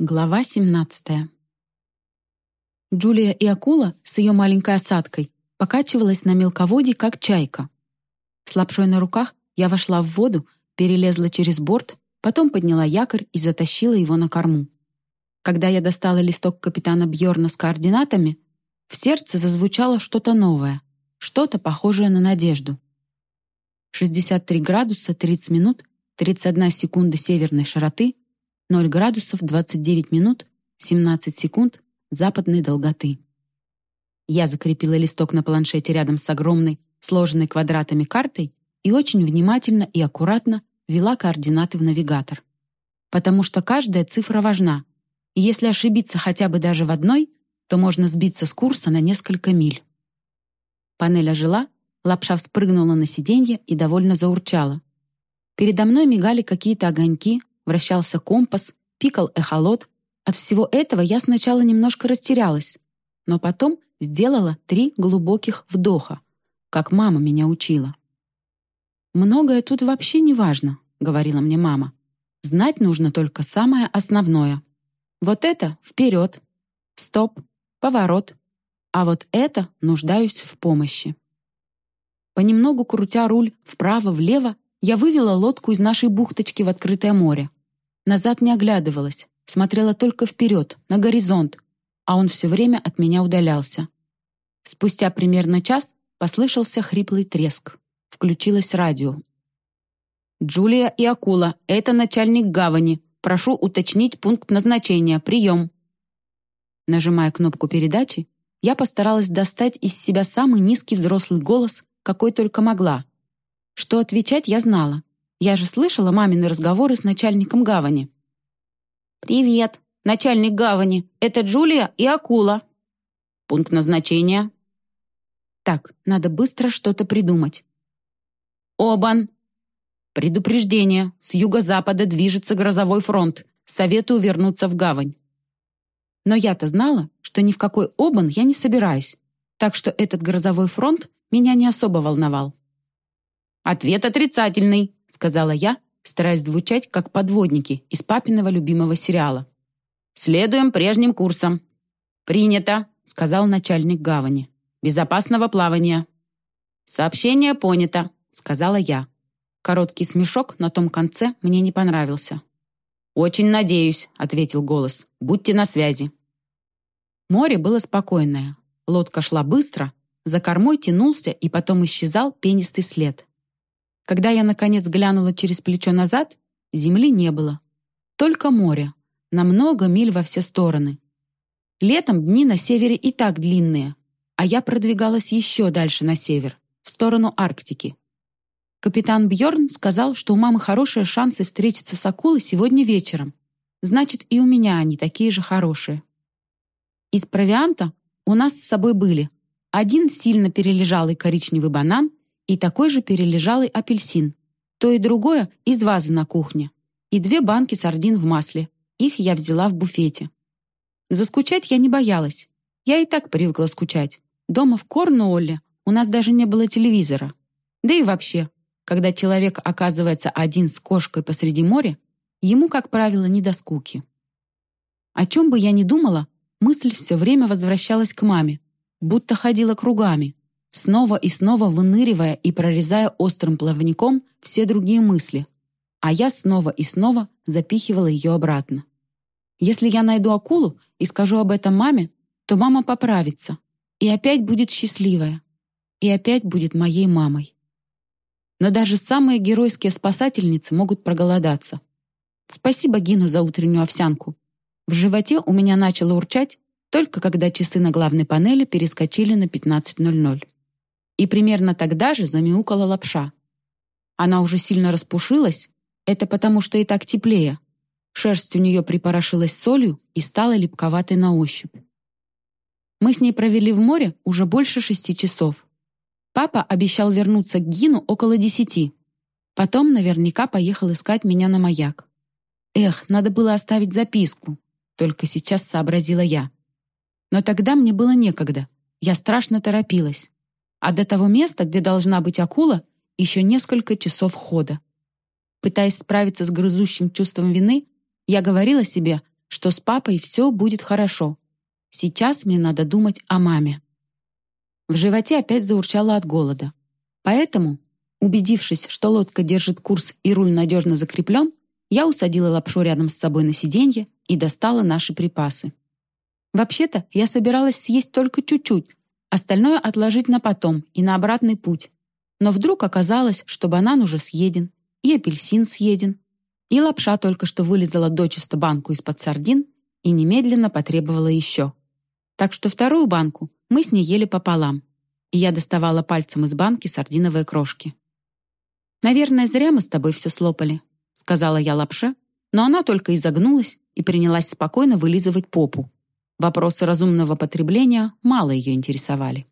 Глава 17. Джулия и акула с ее маленькой осадкой покачивалась на мелководье, как чайка. С лапшой на руках я вошла в воду, перелезла через борт, потом подняла якорь и затащила его на корму. Когда я достала листок капитана Бьорна с координатами, в сердце зазвучало что-то новое, что-то похожее на надежду. 63 градуса 30 минут 31 секунда северной широты — 0 градусов 29 минут 17 секунд западной долготы. Я закрепила листок на планшете рядом с огромной, сложенной квадратами картой и очень внимательно и аккуратно ввела координаты в навигатор. Потому что каждая цифра важна, и если ошибиться хотя бы даже в одной, то можно сбиться с курса на несколько миль. Панель ожила, лапша вспрыгнула на сиденье и довольно заурчала. Передо мной мигали какие-то огоньки, вращался компас, пикал эхолот. От всего этого я сначала немножко растерялась, но потом сделала три глубоких вдоха, как мама меня учила. «Многое тут вообще не важно», — говорила мне мама. «Знать нужно только самое основное. Вот это — вперед, стоп, поворот, а вот это нуждаюсь в помощи». Понемногу крутя руль вправо-влево, я вывела лодку из нашей бухточки в открытое море. Назад не оглядывалась, смотрела только вперед, на горизонт, а он все время от меня удалялся. Спустя примерно час послышался хриплый треск. Включилось радио. «Джулия и Акула, это начальник гавани. Прошу уточнить пункт назначения. Прием». Нажимая кнопку передачи, я постаралась достать из себя самый низкий взрослый голос, какой только могла. Что отвечать я знала. Я же слышала мамины разговоры с начальником гавани. «Привет, начальник гавани. Это Джулия и Акула». «Пункт назначения». «Так, надо быстро что-то придумать». «Обан». «Предупреждение. С юго-запада движется грозовой фронт. Советую вернуться в гавань». Но я-то знала, что ни в какой Обан я не собираюсь, так что этот грозовой фронт меня не особо волновал. «Ответ отрицательный», — сказала я, стараясь звучать как подводники из папиного любимого сериала. «Следуем прежним курсом». «Принято», — сказал начальник гавани. «Безопасного плавания». «Сообщение понято», — сказала я. Короткий смешок на том конце мне не понравился. «Очень надеюсь», — ответил голос. «Будьте на связи». Море было спокойное. Лодка шла быстро, за кормой тянулся и потом исчезал пенистый след. Когда я, наконец, глянула через плечо назад, земли не было. Только море. На много миль во все стороны. Летом дни на севере и так длинные, а я продвигалась еще дальше на север, в сторону Арктики. Капитан Бьорн сказал, что у мамы хорошие шансы встретиться с акулой сегодня вечером. Значит, и у меня они такие же хорошие. Из провианта у нас с собой были один сильно перележалый коричневый банан и такой же перележалый апельсин. То и другое из вазы на кухне. И две банки сардин в масле. Их я взяла в буфете. Заскучать я не боялась. Я и так привыкла скучать. Дома в Корнуолле у нас даже не было телевизора. Да и вообще, когда человек оказывается один с кошкой посреди моря, ему, как правило, не до скуки. О чем бы я ни думала, мысль все время возвращалась к маме, будто ходила кругами снова и снова выныривая и прорезая острым плавником все другие мысли, а я снова и снова запихивала ее обратно. Если я найду акулу и скажу об этом маме, то мама поправится и опять будет счастливая, и опять будет моей мамой. Но даже самые геройские спасательницы могут проголодаться. Спасибо Гину за утреннюю овсянку. В животе у меня начало урчать, только когда часы на главной панели перескочили на 15.00. И примерно тогда же замяукала лапша. Она уже сильно распушилась, это потому что и так теплее. Шерсть у нее припорошилась солью и стала липковатой на ощупь. Мы с ней провели в море уже больше шести часов. Папа обещал вернуться к Гину около десяти. Потом наверняка поехал искать меня на маяк. Эх, надо было оставить записку. Только сейчас сообразила я. Но тогда мне было некогда. Я страшно торопилась а до того места, где должна быть акула, еще несколько часов хода. Пытаясь справиться с грызущим чувством вины, я говорила себе, что с папой все будет хорошо. Сейчас мне надо думать о маме. В животе опять заурчало от голода. Поэтому, убедившись, что лодка держит курс и руль надежно закреплен, я усадила лапшу рядом с собой на сиденье и достала наши припасы. Вообще-то, я собиралась съесть только чуть-чуть, остальное отложить на потом и на обратный путь. Но вдруг оказалось, что банан уже съеден, и апельсин съеден, и лапша только что вылезала дочисто банку из-под сардин и немедленно потребовала еще. Так что вторую банку мы с ней ели пополам, и я доставала пальцем из банки сардиновые крошки. «Наверное, зря мы с тобой все слопали», — сказала я лапше, но она только изогнулась и принялась спокойно вылизывать попу. Вопросы разумного потребления мало ее интересовали.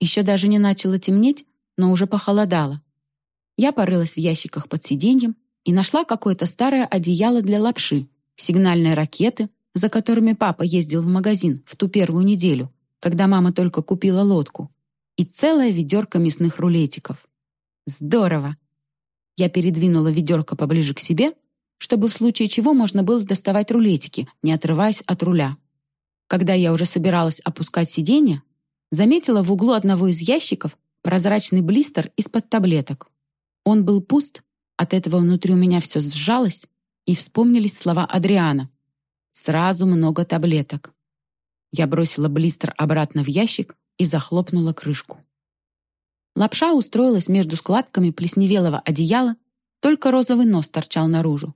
Еще даже не начало темнеть, но уже похолодало. Я порылась в ящиках под сиденьем и нашла какое-то старое одеяло для лапши, сигнальные ракеты, за которыми папа ездил в магазин в ту первую неделю, когда мама только купила лодку, и целое ведерко мясных рулетиков. Здорово! Я передвинула ведерко поближе к себе, чтобы в случае чего можно было доставать рулетики, не отрываясь от руля. Когда я уже собиралась опускать сиденье, заметила в углу одного из ящиков прозрачный блистер из-под таблеток. Он был пуст, от этого внутри у меня все сжалось, и вспомнились слова Адриана. «Сразу много таблеток». Я бросила блистер обратно в ящик и захлопнула крышку. Лапша устроилась между складками плесневелого одеяла, только розовый нос торчал наружу.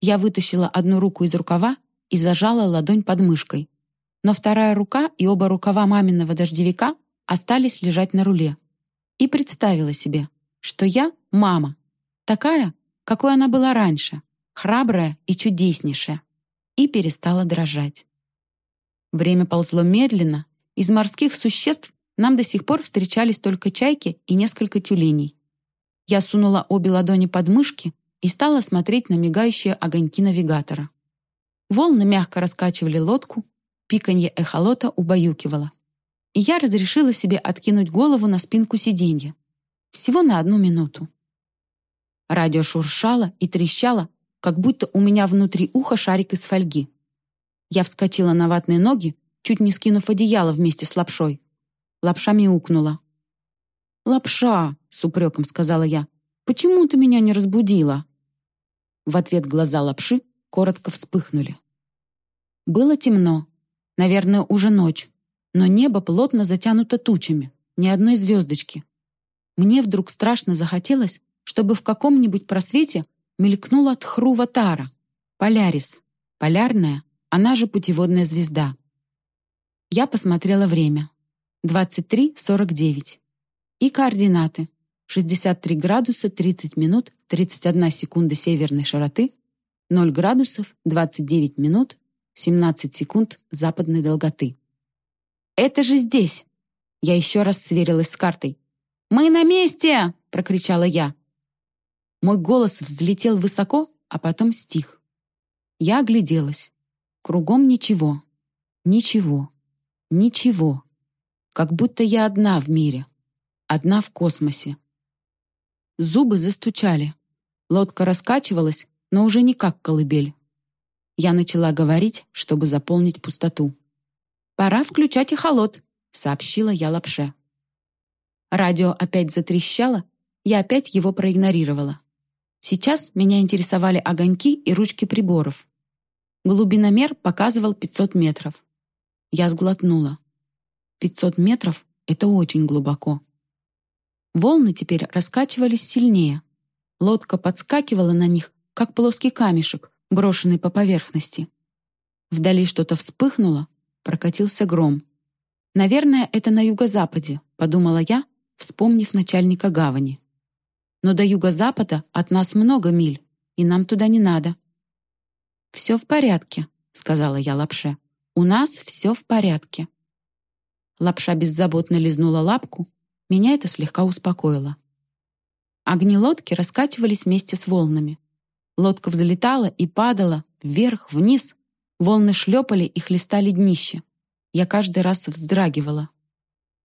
Я вытащила одну руку из рукава и зажала ладонь под мышкой. Но вторая рука и оба рукава маминого дождевика остались лежать на руле и представила себе, что я — мама, такая, какой она была раньше, храбрая и чудеснейшая, и перестала дрожать. Время ползло медленно, из морских существ нам до сих пор встречались только чайки и несколько тюленей. Я сунула обе ладони под мышки и стала смотреть на мигающие огоньки навигатора. Волны мягко раскачивали лодку, пиканье эхолота убаюкивало и я разрешила себе откинуть голову на спинку сиденья. Всего на одну минуту. Радио шуршало и трещало, как будто у меня внутри уха шарик из фольги. Я вскочила на ватные ноги, чуть не скинув одеяло вместе с лапшой. Лапша мяукнула. «Лапша!» — с упреком сказала я. «Почему ты меня не разбудила?» В ответ глаза лапши коротко вспыхнули. Было темно. Наверное, уже ночь но небо плотно затянуто тучами, ни одной звездочки. Мне вдруг страшно захотелось, чтобы в каком-нибудь просвете мелькнула тхрува Тара, Полярис, полярная, она же путеводная звезда. Я посмотрела время. 23.49. И координаты. 63 градуса 30 минут 31 секунда северной широты, 0 градусов 29 минут 17 секунд западной долготы. «Это же здесь!» Я еще раз сверилась с картой. «Мы на месте!» — прокричала я. Мой голос взлетел высоко, а потом стих. Я огляделась. Кругом ничего. Ничего. Ничего. Как будто я одна в мире. Одна в космосе. Зубы застучали. Лодка раскачивалась, но уже не как колыбель. Я начала говорить, чтобы заполнить пустоту. «Пора включать эхолот», — сообщила я лапше. Радио опять затрещало, я опять его проигнорировала. Сейчас меня интересовали огоньки и ручки приборов. Глубиномер показывал 500 метров. Я сглотнула. 500 метров — это очень глубоко. Волны теперь раскачивались сильнее. Лодка подскакивала на них, как плоский камешек, брошенный по поверхности. Вдали что-то вспыхнуло, прокатился гром. «Наверное, это на юго-западе», — подумала я, вспомнив начальника гавани. «Но до юго-запада от нас много миль, и нам туда не надо». «Все в порядке», — сказала я лапше. «У нас все в порядке». Лапша беззаботно лизнула лапку, меня это слегка успокоило. Огни лодки раскачивались вместе с волнами. Лодка взлетала и падала, вверх, вниз, Волны шлепали и хлестали днище. Я каждый раз вздрагивала.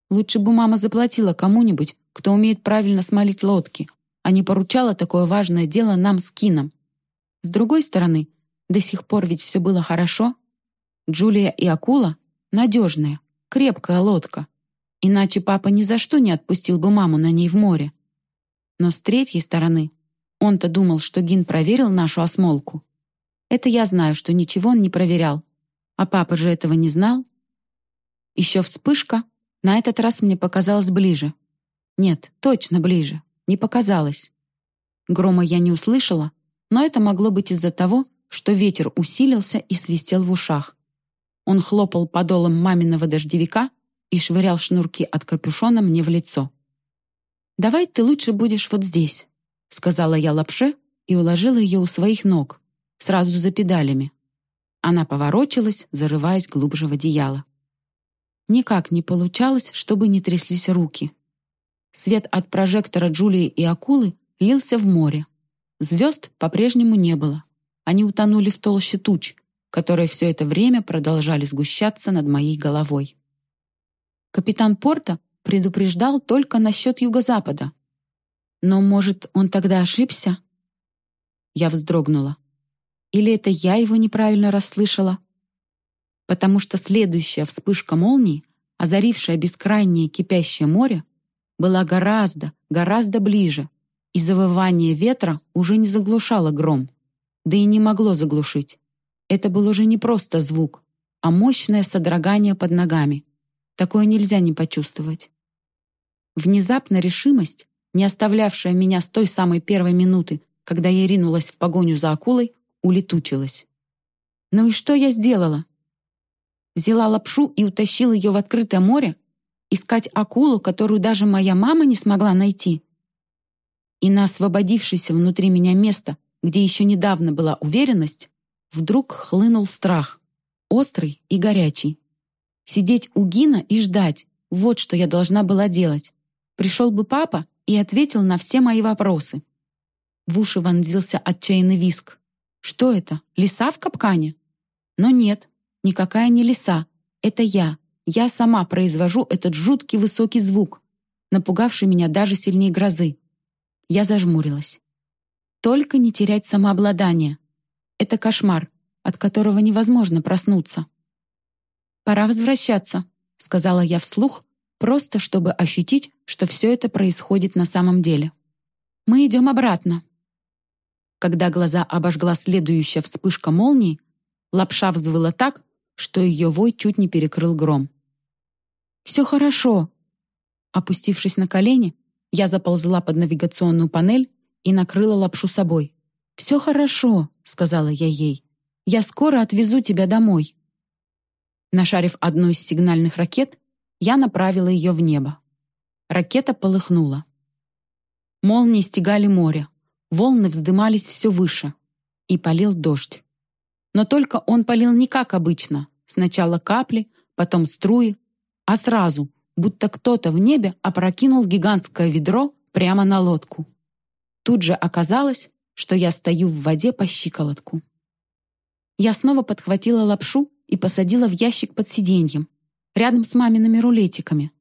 Лучше бы мама заплатила кому-нибудь, кто умеет правильно смолить лодки, а не поручала такое важное дело нам с Кином. С другой стороны, До сих пор ведь все было хорошо. Джулия и акула — надежная, крепкая лодка. Иначе папа ни за что не отпустил бы маму на ней в море. Но с третьей стороны, он-то думал, что Гин проверил нашу осмолку. Это я знаю, что ничего он не проверял. А папа же этого не знал. Еще вспышка, на этот раз мне показалось ближе. Нет, точно ближе, не показалось. Грома я не услышала, но это могло быть из-за того, что ветер усилился и свистел в ушах. Он хлопал подолом маминого дождевика и швырял шнурки от капюшона мне в лицо. «Давай ты лучше будешь вот здесь», — сказала я лапше и уложила ее у своих ног, сразу за педалями. Она поворочилась, зарываясь глубже в одеяло. Никак не получалось, чтобы не тряслись руки. Свет от прожектора Джулии и акулы лился в море. Звезд по-прежнему не было. Они утонули в толще туч, которые все это время продолжали сгущаться над моей головой. Капитан Порта предупреждал только насчет юго-запада. Но, может, он тогда ошибся? Я вздрогнула. Или это я его неправильно расслышала? Потому что следующая вспышка молнии, озарившая бескрайнее кипящее море, была гораздо, гораздо ближе, и завывание ветра уже не заглушало гром, да и не могло заглушить. Это был уже не просто звук, а мощное содрогание под ногами. Такое нельзя не почувствовать. Внезапно решимость, не оставлявшая меня с той самой первой минуты, когда я ринулась в погоню за акулой, улетучилась. Ну и что я сделала? Взяла лапшу и утащила ее в открытое море? Искать акулу, которую даже моя мама не смогла найти? И на освободившееся внутри меня место, где еще недавно была уверенность, вдруг хлынул страх, острый и горячий. Сидеть у Гина и ждать — вот что я должна была делать. Пришел бы папа и ответил на все мои вопросы. В уши вонзился отчаянный виск. Что это, лиса в капкане? Но нет, никакая не лиса. Это я. Я сама произвожу этот жуткий высокий звук, напугавший меня даже сильнее грозы. Я зажмурилась. Только не терять самообладание. Это кошмар, от которого невозможно проснуться. «Пора возвращаться», — сказала я вслух, просто чтобы ощутить, что все это происходит на самом деле. «Мы идем обратно». Когда глаза обожгла следующая вспышка молнии, лапша взвыла так, что ее вой чуть не перекрыл гром. «Все хорошо». Опустившись на колени, я заползла под навигационную панель и накрыла лапшу собой. «Все хорошо», — сказала я ей. «Я скоро отвезу тебя домой». Нашарив одну из сигнальных ракет, я направила ее в небо. Ракета полыхнула. Молнии стегали море, волны вздымались все выше. И полил дождь. Но только он полил не как обычно. Сначала капли, потом струи, а сразу, будто кто-то в небе опрокинул гигантское ведро прямо на лодку. Тут же оказалось, что я стою в воде по щиколотку. Я снова подхватила лапшу и посадила в ящик под сиденьем, рядом с мамиными рулетиками.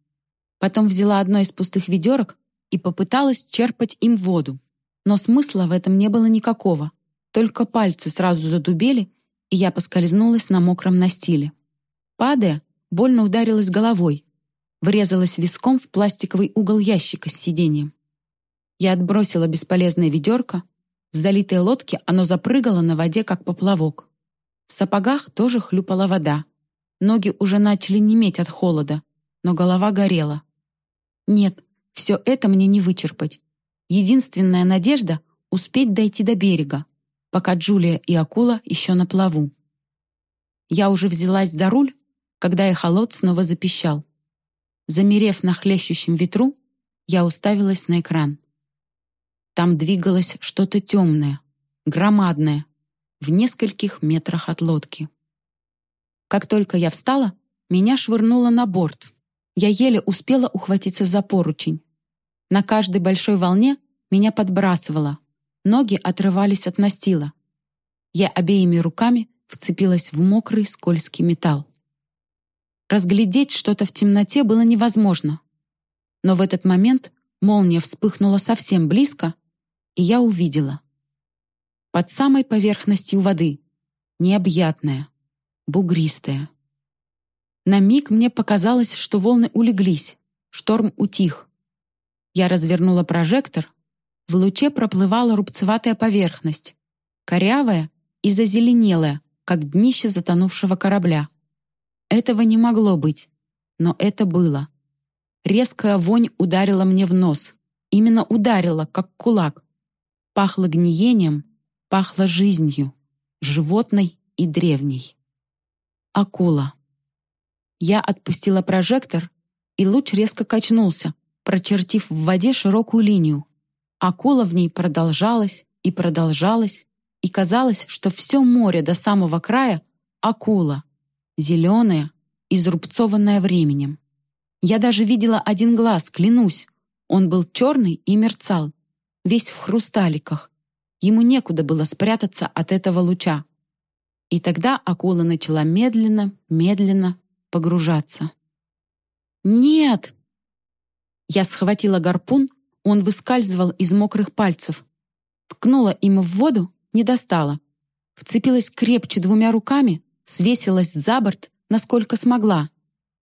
Потом взяла одно из пустых ведерок и попыталась черпать им воду. Но смысла в этом не было никакого. Только пальцы сразу задубели, и я поскользнулась на мокром настиле. Падая, больно ударилась головой, врезалась виском в пластиковый угол ящика с сиденьем. Я отбросила бесполезное ведерко. В залитой лодке оно запрыгало на воде, как поплавок. В сапогах тоже хлюпала вода. Ноги уже начали неметь от холода, но голова горела. Нет, все это мне не вычерпать. Единственная надежда — успеть дойти до берега, пока Джулия и акула еще на плаву. Я уже взялась за руль, когда эхолот снова запищал. Замерев на хлещущем ветру, я уставилась на экран. Там двигалось что-то темное, громадное, в нескольких метрах от лодки. Как только я встала, меня швырнуло на борт. Я еле успела ухватиться за поручень. На каждой большой волне меня подбрасывало. Ноги отрывались от настила. Я обеими руками вцепилась в мокрый скользкий металл. Разглядеть что-то в темноте было невозможно. Но в этот момент молния вспыхнула совсем близко, и я увидела. Под самой поверхностью воды, необъятная, бугристая. На миг мне показалось, что волны улеглись, шторм утих. Я развернула прожектор. В луче проплывала рубцеватая поверхность, корявая и зазеленелая, как днище затонувшего корабля. Этого не могло быть, но это было. Резкая вонь ударила мне в нос. Именно ударила, как кулак. Пахло гниением, пахло жизнью, животной и древней. Акула. Я отпустила прожектор, и луч резко качнулся, прочертив в воде широкую линию. Акула в ней продолжалась и продолжалась, и казалось, что все море до самого края — акула, зеленая, изрубцованная временем. Я даже видела один глаз, клянусь. Он был черный и мерцал, весь в хрусталиках. Ему некуда было спрятаться от этого луча. И тогда акула начала медленно, медленно погружаться. «Нет!» Я схватила гарпун, он выскальзывал из мокрых пальцев. Ткнула им в воду, не достала. Вцепилась крепче двумя руками, свесилась за борт, насколько смогла.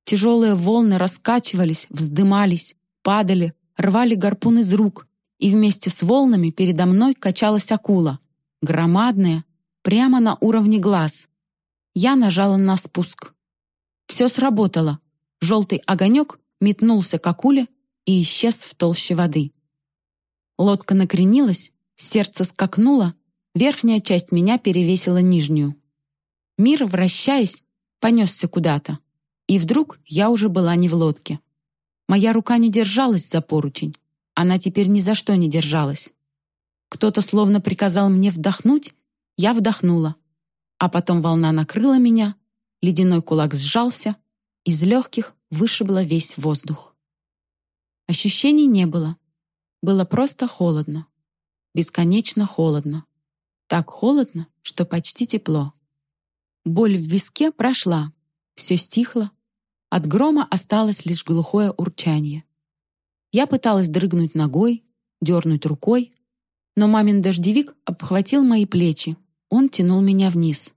Тяжелые волны раскачивались, вздымались, падали, рвали гарпун из рук, и вместе с волнами передо мной качалась акула, громадная, прямо на уровне глаз. Я нажала на спуск. Все сработало. Желтый огонек метнулся к акуле и исчез в толще воды. Лодка накренилась, сердце скакнуло, верхняя часть меня перевесила нижнюю. Мир, вращаясь, понесся куда-то. И вдруг я уже была не в лодке. Моя рука не держалась за поручень. Она теперь ни за что не держалась. Кто-то словно приказал мне вдохнуть, я вдохнула. А потом волна накрыла меня, ледяной кулак сжался, из легких вышибло весь воздух. Ощущений не было. Было просто холодно. Бесконечно холодно. Так холодно, что почти тепло. Боль в виске прошла. Все стихло. От грома осталось лишь глухое урчание. Я пыталась дрыгнуть ногой, дернуть рукой, но мамин дождевик обхватил мои плечи. Он тянул меня вниз.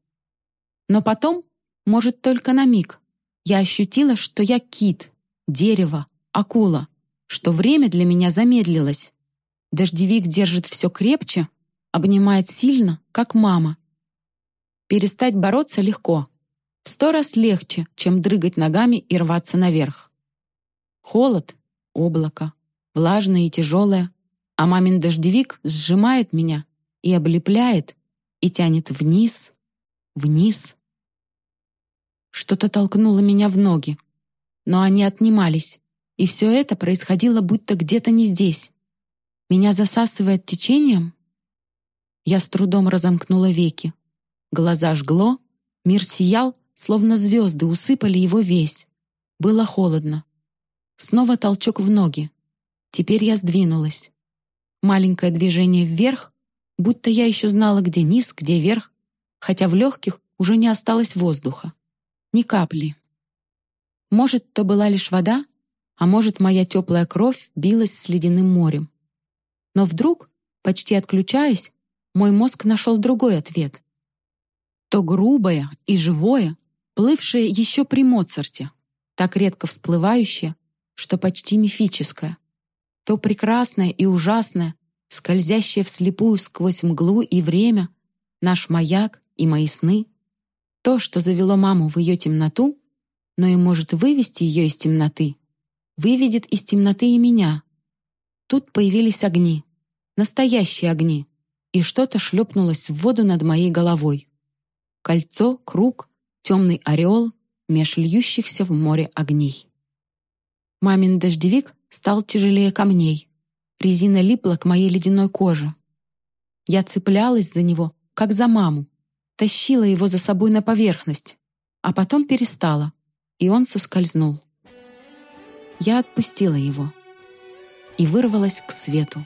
Но потом, может, только на миг, я ощутила, что я кит, дерево, акула, что время для меня замедлилось. Дождевик держит все крепче, обнимает сильно, как мама. Перестать бороться легко. Сто раз легче, чем дрыгать ногами и рваться наверх. Холод, облако, влажное и тяжелое, а мамин дождевик сжимает меня и облепляет, и тянет вниз, вниз. Что-то толкнуло меня в ноги, но они отнимались, и все это происходило будто где-то не здесь. Меня засасывает течением? Я с трудом разомкнула веки. Глаза жгло, мир сиял, словно звезды усыпали его весь. Было холодно. Снова толчок в ноги. Теперь я сдвинулась. Маленькое движение вверх, будто я еще знала, где низ, где верх, хотя в легких уже не осталось воздуха. Ни капли. Может, то была лишь вода, а может, моя теплая кровь билась с ледяным морем. Но вдруг, почти отключаясь, мой мозг нашел другой ответ. То грубое и живое, плывшее еще при Моцарте, так редко всплывающее, что почти мифическое. То прекрасное и ужасное, скользящее вслепую сквозь мглу и время, наш маяк и мои сны. То, что завело маму в ее темноту, но и может вывести ее из темноты, выведет из темноты и меня. Тут появились огни, настоящие огни, и что-то шлепнулось в воду над моей головой. Кольцо, круг, темный ореол меж льющихся в море огней. Мамин дождевик стал тяжелее камней. Резина липла к моей ледяной коже. Я цеплялась за него, как за маму, тащила его за собой на поверхность, а потом перестала, и он соскользнул. Я отпустила его и вырвалась к свету.